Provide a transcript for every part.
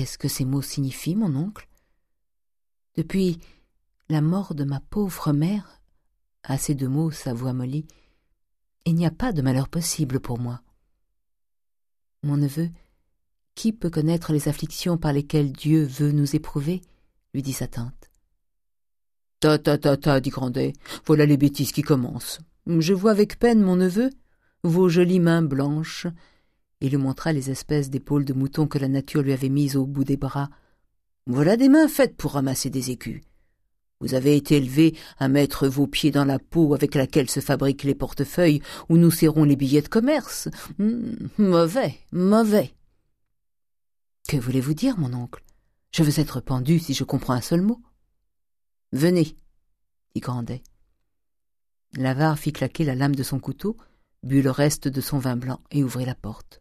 Qu'est-ce que ces mots signifient, mon oncle? Depuis la mort de ma pauvre mère, à ces deux mots sa voix mollit, il n'y a pas de malheur possible pour moi. Mon neveu, qui peut connaître les afflictions par lesquelles Dieu veut nous éprouver? lui dit sa tante. Ta ta ta ta, dit Grandet, voilà les bêtises qui commencent. Je vois avec peine, mon neveu, vos jolies mains blanches. Il lui montra les espèces d'épaules de mouton que la nature lui avait mises au bout des bras. Voilà des mains faites pour ramasser des écus. Vous avez été élevé à mettre vos pieds dans la peau avec laquelle se fabriquent les portefeuilles où nous serrons les billets de commerce. Hum, mauvais, mauvais. Que voulez-vous dire, mon oncle? Je veux être pendu si je comprends un seul mot. Venez, dit Grandet. L'avare fit claquer la lame de son couteau, but le reste de son vin blanc et ouvrit la porte.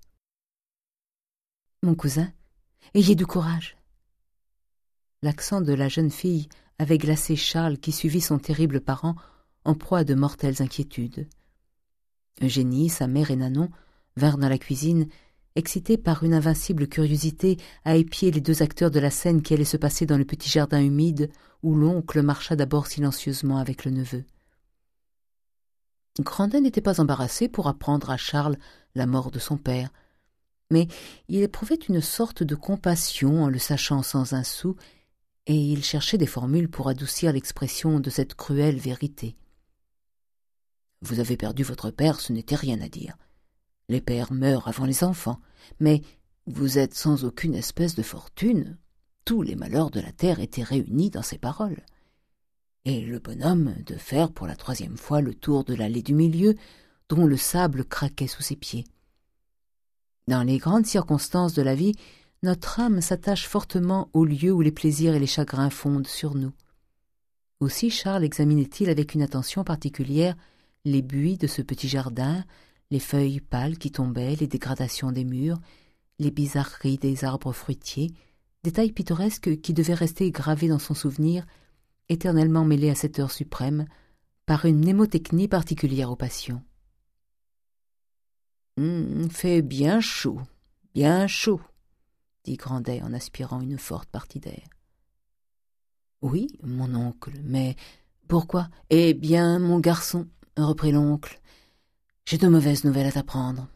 Mon cousin, ayez du courage. L'accent de la jeune fille avait glacé Charles qui suivit son terrible parent en proie à de mortelles inquiétudes. Eugénie, sa mère et Nanon vinrent dans la cuisine, excités par une invincible curiosité à épier les deux acteurs de la scène qui allait se passer dans le petit jardin humide où l'oncle marcha d'abord silencieusement avec le neveu. Grandet n'était pas embarrassé pour apprendre à Charles la mort de son père, mais il éprouvait une sorte de compassion en le sachant sans un sou et il cherchait des formules pour adoucir l'expression de cette cruelle vérité. Vous avez perdu votre père, ce n'était rien à dire. Les pères meurent avant les enfants, mais vous êtes sans aucune espèce de fortune. Tous les malheurs de la terre étaient réunis dans ces paroles. Et le bonhomme de faire pour la troisième fois le tour de l'allée du milieu, dont le sable craquait sous ses pieds. Dans les grandes circonstances de la vie, notre âme s'attache fortement au lieu où les plaisirs et les chagrins fondent sur nous. Aussi Charles examinait-il avec une attention particulière les buis de ce petit jardin, les feuilles pâles qui tombaient, les dégradations des murs, les bizarreries des arbres fruitiers, détails pittoresques qui devaient rester gravés dans son souvenir, éternellement mêlés à cette heure suprême, par une mnémotechnie particulière aux passions. Hum, fait bien chaud, bien chaud, dit Grandet en aspirant une forte partie d'air. Oui, mon oncle, mais pourquoi? Eh bien, mon garçon, reprit l'oncle, j'ai de mauvaises nouvelles à t'apprendre.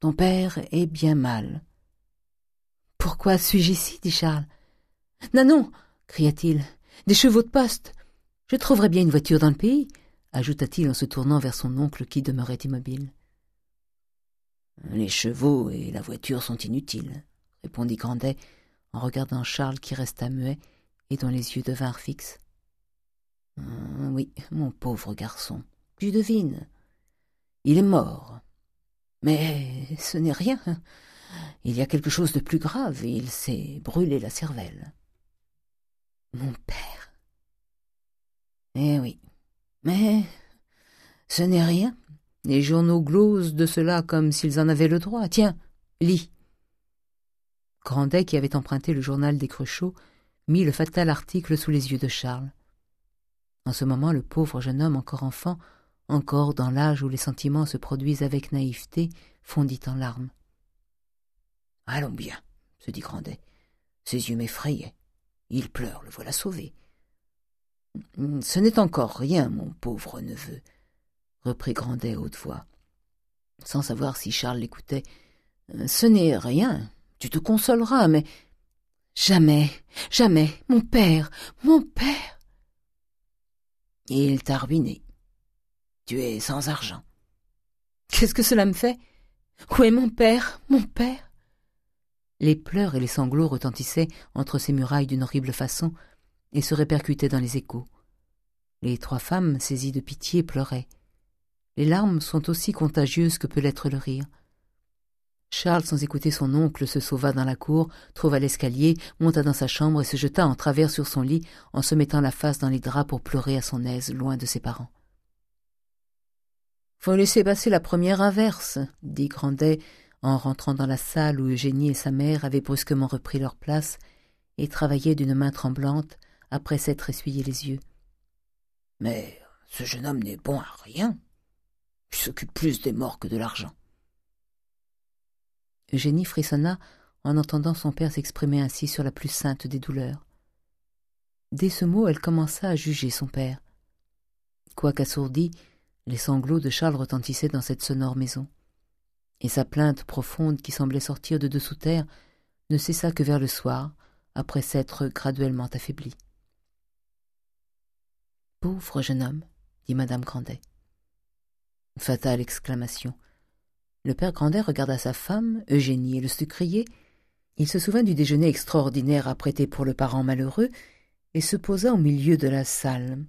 Ton père est bien mal. Pourquoi suis-je ici? dit Charles. Nanon cria-t-il, des chevaux de poste. Je trouverai bien une voiture dans le pays, ajouta-t-il en se tournant vers son oncle qui demeurait immobile. Les chevaux et la voiture sont inutiles répondit Grandet en regardant Charles qui resta muet et dont les yeux devinrent fixes. Hum, oui, mon pauvre garçon, tu devines. Il est mort. Mais ce n'est rien. Il y a quelque chose de plus grave et il s'est brûlé la cervelle. Mon père. Eh oui. Mais ce n'est rien. Les journaux glosent de cela comme s'ils en avaient le droit. Tiens, lis. Grandet, qui avait emprunté le journal des Cruchots, mit le fatal article sous les yeux de Charles. En ce moment, le pauvre jeune homme, encore enfant, encore dans l'âge où les sentiments se produisent avec naïveté, fondit en larmes. « Allons bien, se dit Grandet. Ses yeux m'effrayaient. Il pleure, le voilà sauvé. Ce n'est encore rien, mon pauvre neveu, reprit Grandet haute voix, sans savoir si Charles l'écoutait. Ce n'est rien, tu te consoleras, mais... Jamais, jamais, mon père, mon père. Il t'a ruiné. Tu es sans argent. Qu'est-ce que cela me fait? Où est mon père, mon père? Les pleurs et les sanglots retentissaient entre ces murailles d'une horrible façon et se répercutaient dans les échos. Les trois femmes, saisies de pitié, pleuraient. Les larmes sont aussi contagieuses que peut l'être le rire. Charles, sans écouter son oncle, se sauva dans la cour, trouva l'escalier, monta dans sa chambre et se jeta en travers sur son lit en se mettant la face dans les draps pour pleurer à son aise, loin de ses parents. Faut laisser passer la première inverse, dit Grandet en rentrant dans la salle où Eugénie et sa mère avaient brusquement repris leur place et travaillaient d'une main tremblante après s'être essuyé les yeux. Mais ce jeune homme n'est bon à rien. S'occupe plus des morts que de l'argent. Eugénie frissonna en entendant son père s'exprimer ainsi sur la plus sainte des douleurs. Dès ce mot, elle commença à juger son père. Quoiqu'assourdis, les sanglots de Charles retentissaient dans cette sonore maison, et sa plainte profonde qui semblait sortir de dessous terre ne cessa que vers le soir, après s'être graduellement affaiblie. Pauvre jeune homme, dit madame Grandet. Fatale exclamation. Le père Grandet regarda sa femme, Eugénie et le sucrier. Il se souvint du déjeuner extraordinaire apprêté pour le parent malheureux et se posa au milieu de la salle,